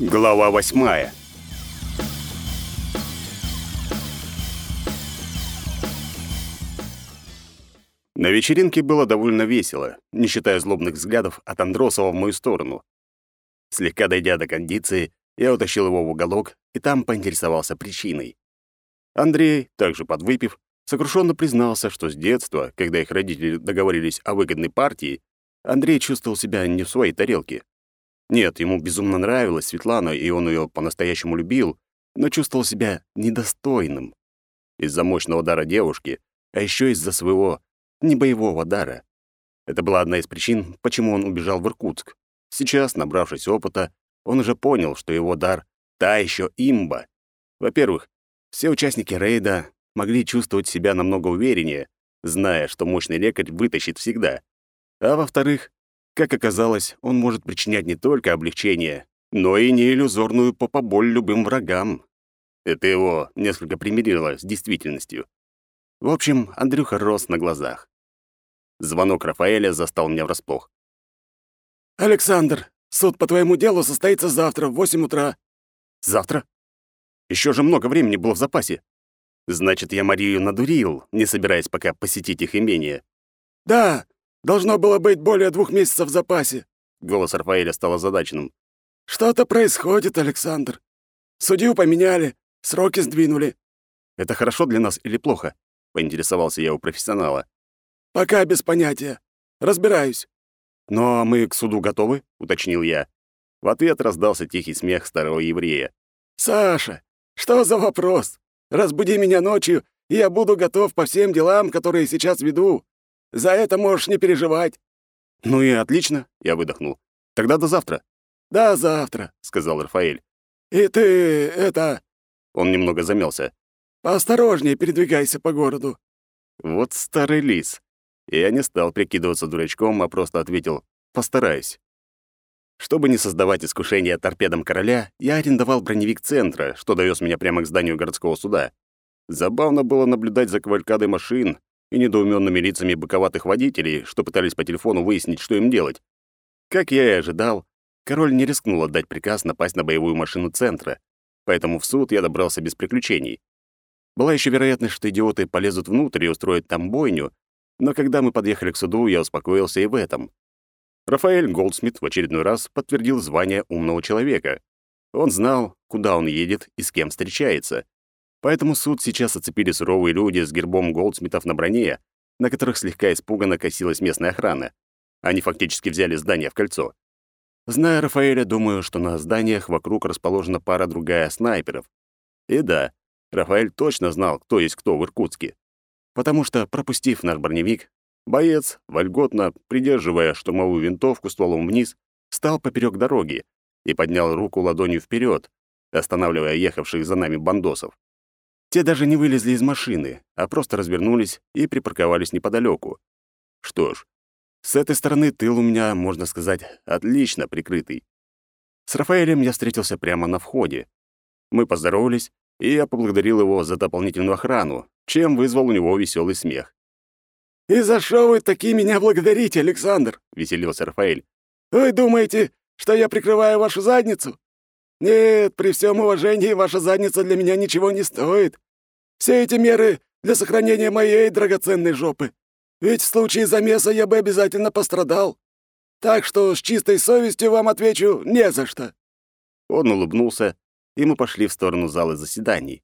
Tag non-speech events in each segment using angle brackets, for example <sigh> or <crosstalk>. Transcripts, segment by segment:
Глава восьмая. На вечеринке было довольно весело, не считая злобных взглядов от Андросова в мою сторону. Слегка дойдя до кондиции, я утащил его в уголок и там поинтересовался причиной. Андрей, также подвыпив, сокрушенно признался, что с детства, когда их родители договорились о выгодной партии, Андрей чувствовал себя не в своей тарелке. Нет, ему безумно нравилась Светлана, и он ее по-настоящему любил, но чувствовал себя недостойным. Из-за мощного дара девушки, а еще из-за своего небоевого дара. Это была одна из причин, почему он убежал в Иркутск. Сейчас, набравшись опыта, он уже понял, что его дар — та еще имба. Во-первых, все участники рейда могли чувствовать себя намного увереннее, зная, что мощный лекарь вытащит всегда. А во-вторых, как оказалось, он может причинять не только облегчение, но и неиллюзорную попоболь любым врагам. Это его несколько примирило с действительностью. В общем, Андрюха рос на глазах. Звонок Рафаэля застал меня врасплох. «Александр, суд по твоему делу состоится завтра в восемь утра». «Завтра? Еще же много времени было в запасе. Значит, я Марию надурил, не собираясь пока посетить их имение». «Да, должно было быть более двух месяцев в запасе». Голос Рафаэля стал озадаченным. «Что-то происходит, Александр. Судью поменяли, сроки сдвинули». «Это хорошо для нас или плохо?» — поинтересовался я у профессионала. «Пока без понятия. Разбираюсь». «Но мы к суду готовы?» — уточнил я. В ответ раздался тихий смех старого еврея. «Саша, что за вопрос? Разбуди меня ночью, и я буду готов по всем делам, которые сейчас веду. За это можешь не переживать». «Ну и отлично», — я выдохнул. «Тогда до завтра». «До завтра», — сказал Рафаэль. «И ты, это...» Он немного замялся. «Поосторожнее передвигайся по городу». Вот старый лис. Я не стал прикидываться дурачком, а просто ответил «постараюсь». Чтобы не создавать искушения торпедам короля, я арендовал броневик центра, что довез меня прямо к зданию городского суда. Забавно было наблюдать за кавалькадой машин и недоуменными лицами боковатых водителей, что пытались по телефону выяснить, что им делать. Как я и ожидал, король не рискнул отдать приказ напасть на боевую машину центра, поэтому в суд я добрался без приключений. Была еще вероятность, что идиоты полезут внутрь и устроят там бойню, но когда мы подъехали к суду, я успокоился и в этом. Рафаэль Голдсмит в очередной раз подтвердил звание умного человека. Он знал, куда он едет и с кем встречается. Поэтому суд сейчас оцепили суровые люди с гербом Голдсмитов на броне, на которых слегка испуганно косилась местная охрана. Они фактически взяли здание в кольцо. Зная Рафаэля, думаю, что на зданиях вокруг расположена пара другая снайперов. И да, Рафаэль точно знал, кто есть кто в Иркутске потому что, пропустив наш броневик, боец, вольготно придерживая штурмовую винтовку стволом вниз, стал поперек дороги и поднял руку ладонью вперед, останавливая ехавших за нами бандосов. Те даже не вылезли из машины, а просто развернулись и припарковались неподалеку. Что ж, с этой стороны тыл у меня, можно сказать, отлично прикрытый. С Рафаэлем я встретился прямо на входе. Мы поздоровались, и я поблагодарил его за дополнительную охрану, чем вызвал у него веселый смех. «И за что вы таки меня благодарите, Александр?» — веселился Рафаэль. «Вы думаете, что я прикрываю вашу задницу? Нет, при всем уважении, ваша задница для меня ничего не стоит. Все эти меры для сохранения моей драгоценной жопы. Ведь в случае замеса я бы обязательно пострадал. Так что с чистой совестью вам отвечу не за что». Он улыбнулся, и мы пошли в сторону зала заседаний.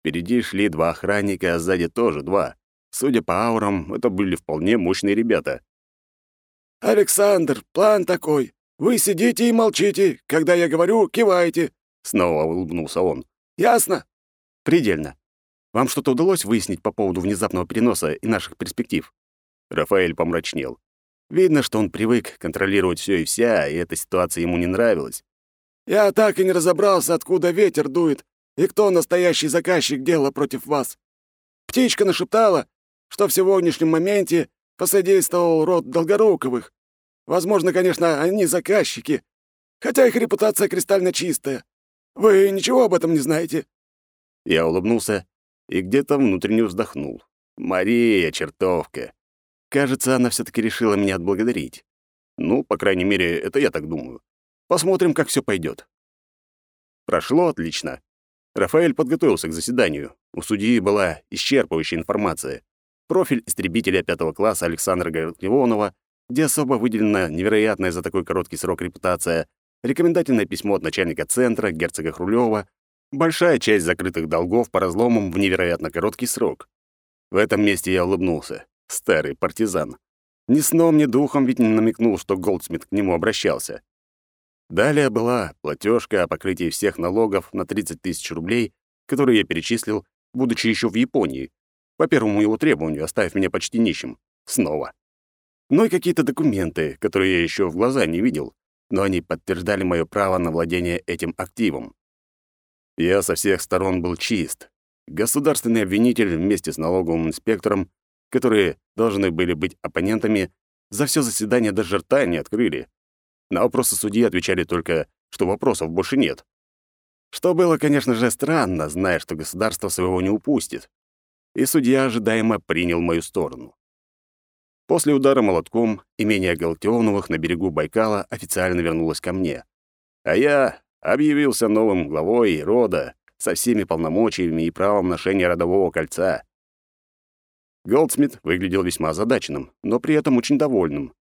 Впереди шли два охранника, а сзади тоже два. Судя по аурам, это были вполне мощные ребята. «Александр, план такой. Вы сидите и молчите. Когда я говорю, кивайте». Снова улыбнулся он. «Ясно?» «Предельно. Вам что-то удалось выяснить по поводу внезапного переноса и наших перспектив?» Рафаэль помрачнел. Видно, что он привык контролировать все и вся, и эта ситуация ему не нравилась. «Я так и не разобрался, откуда ветер дует, и кто настоящий заказчик дела против вас. Птичка нашептала, что в сегодняшнем моменте посодействовал род Долгоруковых. Возможно, конечно, они заказчики, хотя их репутация кристально чистая. Вы ничего об этом не знаете?» Я улыбнулся и где-то внутренне вздохнул. «Мария, чертовка! Кажется, она все таки решила меня отблагодарить. Ну, по крайней мере, это я так думаю. Посмотрим, как все пойдет. Прошло отлично. Рафаэль подготовился к заседанию. У судьи была исчерпывающая информация. Профиль истребителя пятого класса Александра Гордионова, где особо выделена невероятная за такой короткий срок репутация, рекомендательное письмо от начальника центра, герцога Хрулева, большая часть закрытых долгов по разломам в невероятно короткий срок. В этом месте я улыбнулся. Старый партизан. Ни сном, ни духом ведь не намекнул, что Голдсмит к нему обращался. Далее была платежка о покрытии всех налогов на 30 тысяч рублей, которые я перечислил, будучи еще в Японии, по первому его требованию, оставив меня почти нищим. Снова. Ну и какие-то документы, которые я еще в глаза не видел, но они подтверждали мое право на владение этим активом. Я со всех сторон был чист. Государственный обвинитель вместе с налоговым инспектором, которые должны были быть оппонентами, за все заседание даже рта не открыли. На вопросы судьи отвечали только, что вопросов больше нет. Что было, конечно же, странно, зная, что государство своего не упустит. И судья ожидаемо принял мою сторону. После удара молотком имение Галактионовых на берегу Байкала официально вернулось ко мне. А я объявился новым главой рода со всеми полномочиями и правом ношения родового кольца. Голдсмит выглядел весьма озадаченным, но при этом очень довольным.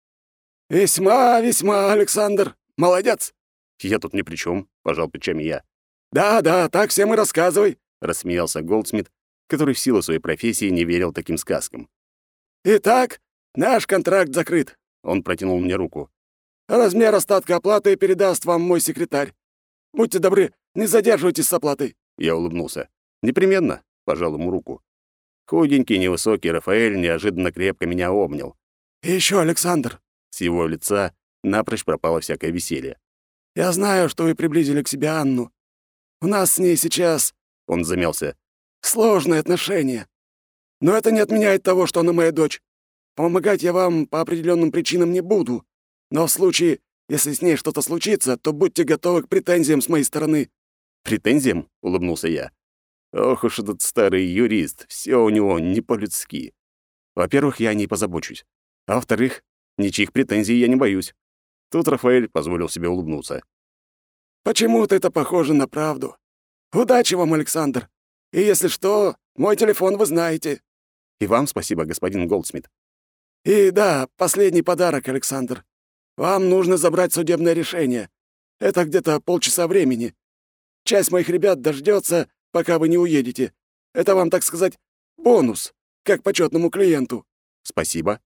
«Весьма, весьма, Александр. Молодец!» «Я тут ни при чем, пожал плечами я. «Да, да, так всем и рассказывай», — рассмеялся Голдсмит, который в силу своей профессии не верил таким сказкам. «Итак, наш контракт закрыт», — он протянул мне руку. «Размер остатка оплаты передаст вам мой секретарь. Будьте добры, не задерживайтесь с оплатой». Я улыбнулся. «Непременно», — пожал ему руку. Худенький, невысокий Рафаэль неожиданно крепко меня обнял. «И ещё, Александр!» С его лица напрочь пропало всякое веселье. «Я знаю, что вы приблизили к себе Анну. У нас с ней сейчас...» Он замялся. «Сложные отношения. Но это не отменяет того, что она моя дочь. Помогать я вам по определенным причинам не буду. Но в случае, если с ней что-то случится, то будьте готовы к претензиям с моей стороны». «Претензиям?» — улыбнулся я. Ох уж этот старый юрист, все у него не по-людски. Во-первых, я не позабочусь. А во-вторых, ничьих претензий я не боюсь. Тут Рафаэль позволил себе улыбнуться. «Почему-то это похоже на правду. Удачи вам, Александр. И если что, мой телефон вы знаете». «И вам спасибо, господин Голдсмит». «И да, последний подарок, Александр. Вам нужно забрать судебное решение. Это где-то полчаса времени. Часть моих ребят дождется пока вы не уедете. Это вам, так сказать, бонус, как почетному клиенту». «Спасибо».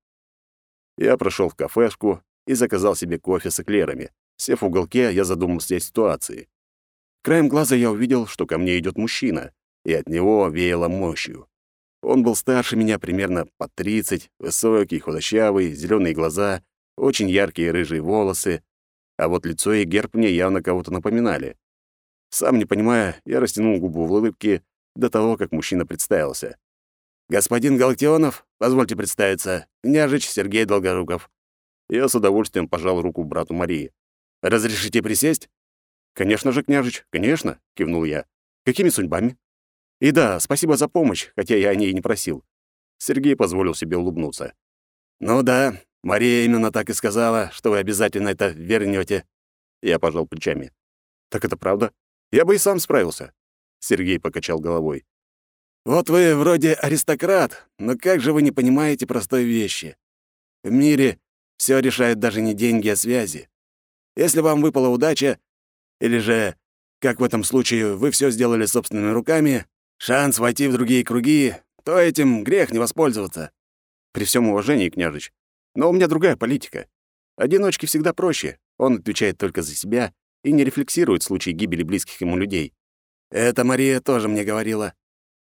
Я прошел в кафешку и заказал себе кофе с эклерами. Сев в уголке, я задумался о ситуации. Краем глаза я увидел, что ко мне идет мужчина, и от него веяло мощью. Он был старше меня примерно по 30, высокий, худощавый, зеленые глаза, очень яркие рыжие волосы, а вот лицо и герб мне явно кого-то напоминали. Сам не понимая, я растянул губу в улыбке до того, как мужчина представился. «Господин Галактионов, позвольте представиться, княжич Сергей Долгоруков». Я с удовольствием пожал руку брату Марии. «Разрешите присесть?» «Конечно же, княжич, конечно», — кивнул я. «Какими судьбами?» «И да, спасибо за помощь, хотя я о ней не просил». Сергей позволил себе улыбнуться. «Ну да, Мария именно так и сказала, что вы обязательно это вернете. Я пожал плечами. «Так это правда? Я бы и сам справился. Сергей покачал головой. Вот вы вроде аристократ, но как же вы не понимаете простой вещи? В мире все решают даже не деньги, а связи. Если вам выпала удача, или же, как в этом случае, вы все сделали собственными руками, шанс войти в другие круги, то этим грех не воспользоваться. При всем уважении, княжич, но у меня другая политика. Одиночке всегда проще. Он отвечает только за себя и не рефлексирует в случае гибели близких ему людей. Это Мария тоже мне говорила.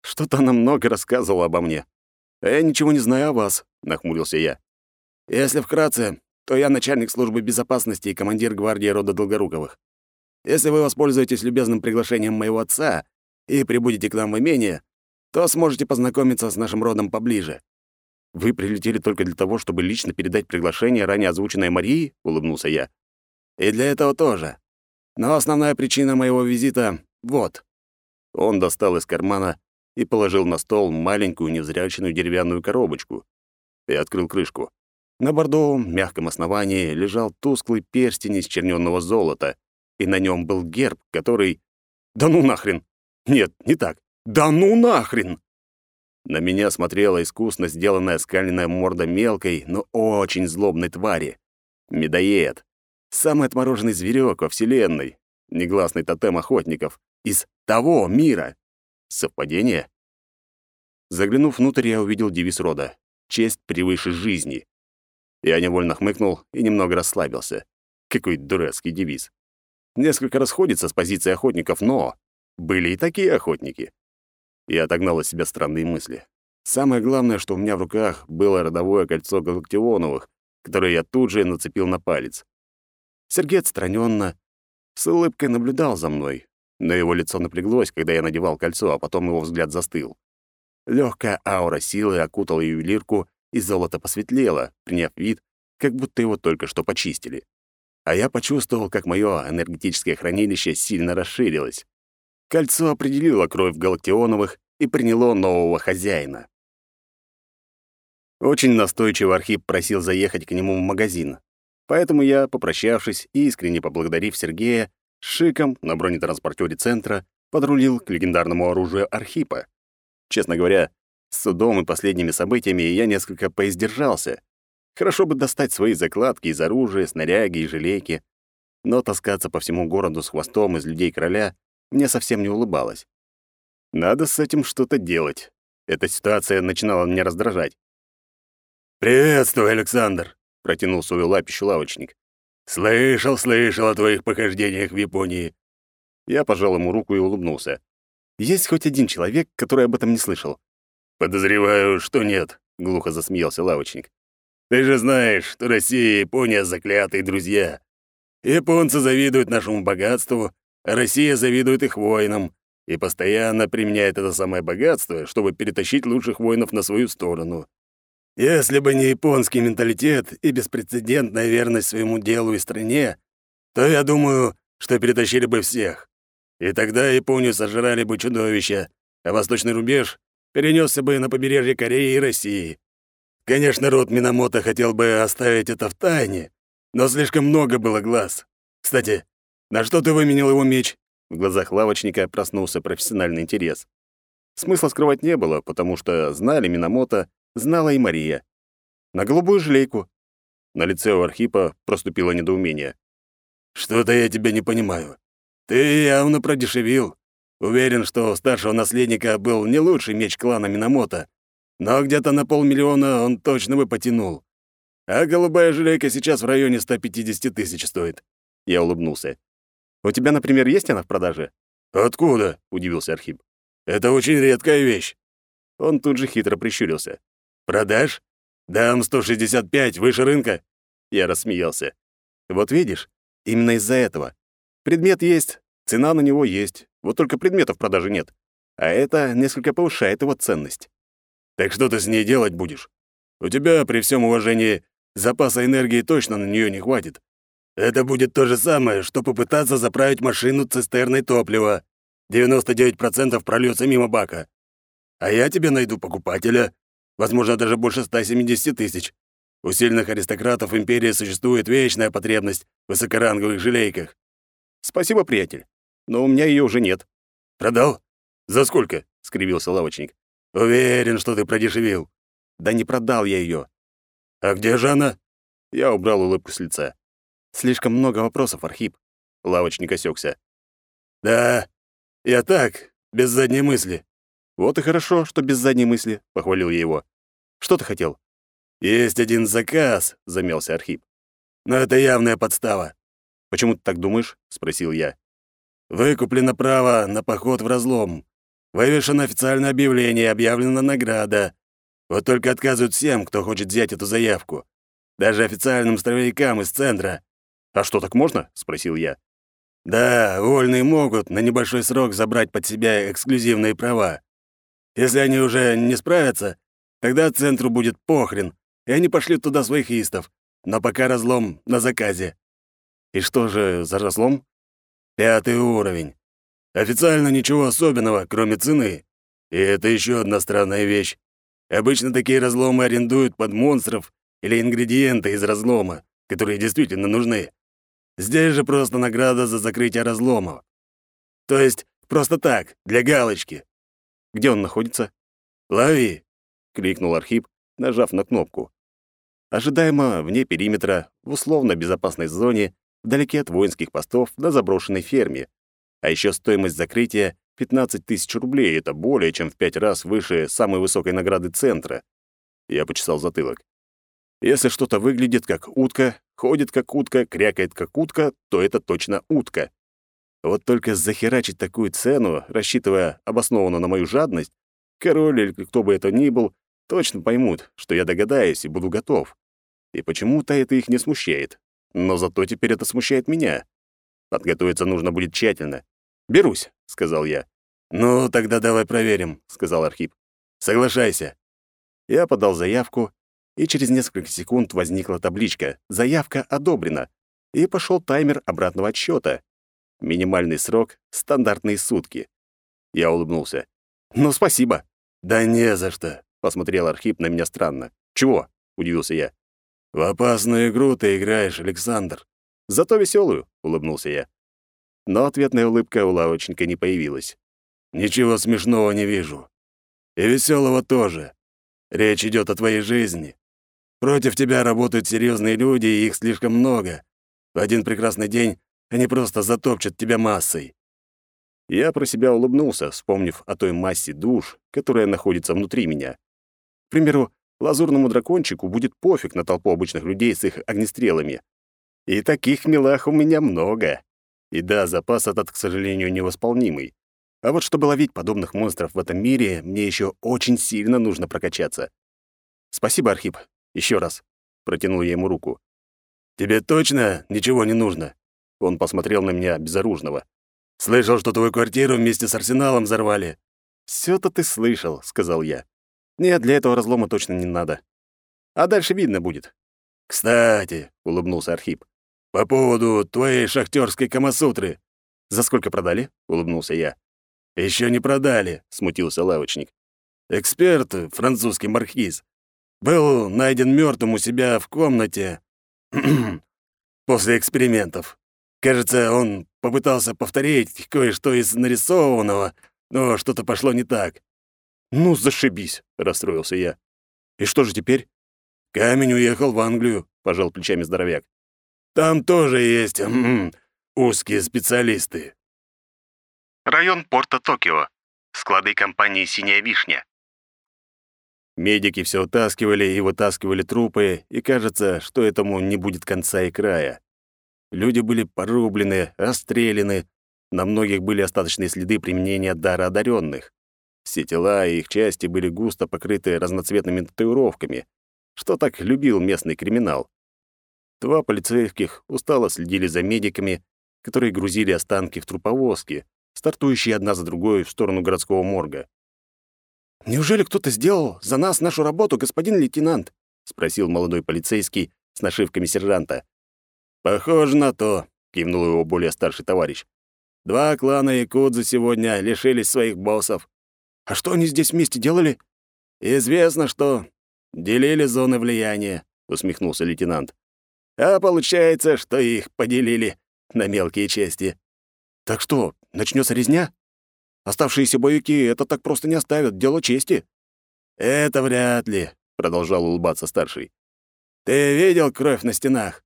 Что-то она много рассказывала обо мне. А я ничего не знаю о вас, нахмурился я. Если вкратце, то я начальник службы безопасности и командир гвардии рода Долгоруковых. Если вы воспользуетесь любезным приглашением моего отца и прибудете к нам в имение, то сможете познакомиться с нашим родом поближе. Вы прилетели только для того, чтобы лично передать приглашение, ранее озвученное Марии? улыбнулся я. И для этого тоже. Но основная причина моего визита — вот». Он достал из кармана и положил на стол маленькую невзрачную деревянную коробочку. И открыл крышку. На бордовом мягком основании лежал тусклый перстень из чернённого золота, и на нем был герб, который... Да ну нахрен! Нет, не так. Да ну нахрен! На меня смотрела искусно сделанная скальная морда мелкой, но очень злобной твари. Медоед. Самый отмороженный зверек во Вселенной. Негласный тотем охотников. Из того мира. Совпадение? Заглянув внутрь, я увидел девиз рода. «Честь превыше жизни». Я невольно хмыкнул и немного расслабился. Какой дурацкий девиз. Несколько расходится с позицией охотников, но были и такие охотники. Я отогнал от себя странные мысли. Самое главное, что у меня в руках было родовое кольцо Галактионовых, которое я тут же нацепил на палец. Сергей отстраненно, с улыбкой наблюдал за мной, но его лицо напряглось, когда я надевал кольцо, а потом его взгляд застыл. Легкая аура силы окутала ювелирку, и золото посветлело, приняв вид, как будто его только что почистили. А я почувствовал, как мое энергетическое хранилище сильно расширилось. Кольцо определило кровь Галактионовых и приняло нового хозяина. Очень настойчиво Архип просил заехать к нему в магазин. Поэтому я, попрощавшись и искренне поблагодарив Сергея, шиком на бронетранспортере центра подрулил к легендарному оружию Архипа. Честно говоря, с судом и последними событиями я несколько поиздержался. Хорошо бы достать свои закладки из оружия, снаряги и желейки, но таскаться по всему городу с хвостом из людей короля мне совсем не улыбалось. Надо с этим что-то делать. Эта ситуация начинала меня раздражать. «Приветствую, Александр!» — протянул свою лапищу лавочник. «Слышал, слышал о твоих похождениях в Японии». Я пожал ему руку и улыбнулся. Есть хоть один человек, который об этом не слышал? «Подозреваю, что нет», — глухо засмеялся лавочник. «Ты же знаешь, что Россия и Япония — заклятые друзья. Японцы завидуют нашему богатству, Россия завидует их воинам и постоянно применяет это самое богатство, чтобы перетащить лучших воинов на свою сторону. Если бы не японский менталитет и беспрецедентная верность своему делу и стране, то я думаю, что перетащили бы всех. И тогда Японию сожрали бы чудовища, а восточный рубеж перенесся бы на побережье Кореи и России. Конечно, род Минамото хотел бы оставить это в тайне, но слишком много было глаз. Кстати, «На что ты выменил его меч?» В глазах лавочника проснулся профессиональный интерес. Смысла скрывать не было, потому что знали Минамото, знала и Мария. На голубую жилейку. На лице у Архипа проступило недоумение. «Что-то я тебя не понимаю. Ты явно продешевил. Уверен, что у старшего наследника был не лучший меч клана Минамото, но где-то на полмиллиона он точно бы потянул. А голубая жилейка сейчас в районе 150 тысяч стоит». Я улыбнулся. У тебя, например, есть она в продаже?» «Откуда?» — удивился Архип. «Это очень редкая вещь». Он тут же хитро прищурился. «Продашь? Дам 165, выше рынка». Я рассмеялся. «Вот видишь, именно из-за этого. Предмет есть, цена на него есть, вот только предметов в продаже нет. А это несколько повышает его ценность». «Так что ты с ней делать будешь? У тебя, при всем уважении, запаса энергии точно на нее не хватит. Это будет то же самое, что попытаться заправить машину цистерной топлива. 99% прольется мимо бака. А я тебе найду покупателя, возможно, даже больше 170 тысяч. У сильных аристократов империи существует вечная потребность в высокоранговых желейках. Спасибо, приятель, но у меня ее уже нет. Продал? За сколько? скривился лавочник. Уверен, что ты продешевил. Да не продал я ее. А где же она? Я убрал улыбку с лица. Слишком много вопросов, Архип. Лавочник осекся. Да, я так, без задней мысли. Вот и хорошо, что без задней мысли, похвалил я его. Что ты хотел? Есть один заказ, замялся Архип. Но это явная подстава. Почему ты так думаешь? спросил я. Выкуплено право на поход в разлом. Вывешено официальное объявление, объявлена награда. Вот только отказывают всем, кто хочет взять эту заявку. Даже официальным строевикам из центра. «А что, так можно?» — спросил я. «Да, вольные могут на небольшой срок забрать под себя эксклюзивные права. Если они уже не справятся, тогда центру будет похрен, и они пошлют туда своих истов. Но пока разлом на заказе». «И что же за разлом?» «Пятый уровень. Официально ничего особенного, кроме цены. И это еще одна странная вещь. Обычно такие разломы арендуют под монстров или ингредиенты из разлома, которые действительно нужны. Здесь же просто награда за закрытие разлома. То есть Просто так, для галочки». «Где он находится?» «Лови!» — крикнул Архип, нажав на кнопку. Ожидаемо вне периметра, в условно безопасной зоне, вдалеке от воинских постов на заброшенной ферме. А еще стоимость закрытия — 15 тысяч рублей. Это более чем в пять раз выше самой высокой награды центра. Я почесал затылок. Если что-то выглядит как утка, ходит как утка, крякает как утка, то это точно утка. Вот только захерачить такую цену, рассчитывая обоснованно на мою жадность, король или кто бы это ни был, точно поймут, что я догадаюсь и буду готов. И почему-то это их не смущает. Но зато теперь это смущает меня. Подготовиться нужно будет тщательно. «Берусь», — сказал я. «Ну, тогда давай проверим», — сказал Архип. «Соглашайся». Я подал заявку, и через несколько секунд возникла табличка «Заявка одобрена», и пошел таймер обратного отсчета. Минимальный срок — стандартные сутки. Я улыбнулся. «Ну, спасибо». «Да не за что», — посмотрел Архип на меня странно. «Чего?» — удивился я. «В опасную игру ты играешь, Александр». «Зато веселую», — улыбнулся я. Но ответная улыбка у лавочника не появилась. «Ничего смешного не вижу. И веселого тоже. Речь идет о твоей жизни. Против тебя работают серьезные люди, и их слишком много. В один прекрасный день они просто затопчут тебя массой. Я про себя улыбнулся, вспомнив о той массе душ, которая находится внутри меня. К примеру, лазурному дракончику будет пофиг на толпу обычных людей с их огнестрелами. И таких милах у меня много. И да, запас этот, к сожалению, невосполнимый. А вот чтобы ловить подобных монстров в этом мире, мне еще очень сильно нужно прокачаться. Спасибо, Архип. Еще раз. Протянул я ему руку. Тебе точно ничего не нужно? Он посмотрел на меня безоружного. Слышал, что твою квартиру вместе с арсеналом взорвали. Всё-то ты слышал, сказал я. Нет, для этого разлома точно не надо. А дальше видно будет. Кстати, улыбнулся Архип. По поводу твоей шахтерской камасутры. За сколько продали? улыбнулся я. Еще не продали, смутился лавочник. Эксперт, французский маркиз, был найден мертвым у себя в комнате <clears throat> после экспериментов. Кажется, он попытался повторить кое-что из нарисованного, но что-то пошло не так. «Ну, зашибись», — расстроился я. «И что же теперь?» «Камень уехал в Англию», — пожал плечами здоровяк. «Там тоже есть <clears throat> узкие специалисты». Район порта Токио. Склады компании «Синяя вишня». Медики все утаскивали и вытаскивали трупы, и кажется, что этому не будет конца и края. Люди были порублены, расстреляны, на многих были остаточные следы применения дара одаренных. Все тела и их части были густо покрыты разноцветными татуировками, что так любил местный криминал. Два полицейских устало следили за медиками, которые грузили останки в труповозки, стартующие одна за другой в сторону городского морга. «Неужели кто-то сделал за нас нашу работу, господин лейтенант?» — спросил молодой полицейский с нашивками сержанта. «Похоже на то», — кивнул его более старший товарищ. «Два клана Якудзы сегодня лишились своих боссов». «А что они здесь вместе делали?» «Известно, что делили зоны влияния», — усмехнулся лейтенант. «А получается, что их поделили на мелкие части». «Так что, начнется резня?» Оставшиеся боевики это так просто не оставят, дело чести». «Это вряд ли», — продолжал улыбаться старший. «Ты видел кровь на стенах?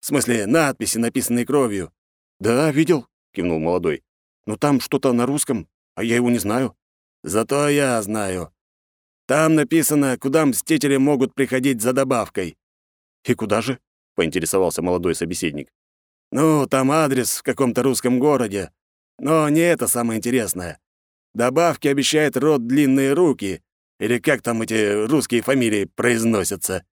В смысле, надписи, написанные кровью?» «Да, видел», — кивнул молодой. «Но там что-то на русском, а я его не знаю». «Зато я знаю. Там написано, куда мстители могут приходить за добавкой». «И куда же?» — поинтересовался молодой собеседник. «Ну, там адрес в каком-то русском городе, но не это самое интересное. Добавки обещает род длинные руки, или как там эти русские фамилии произносятся.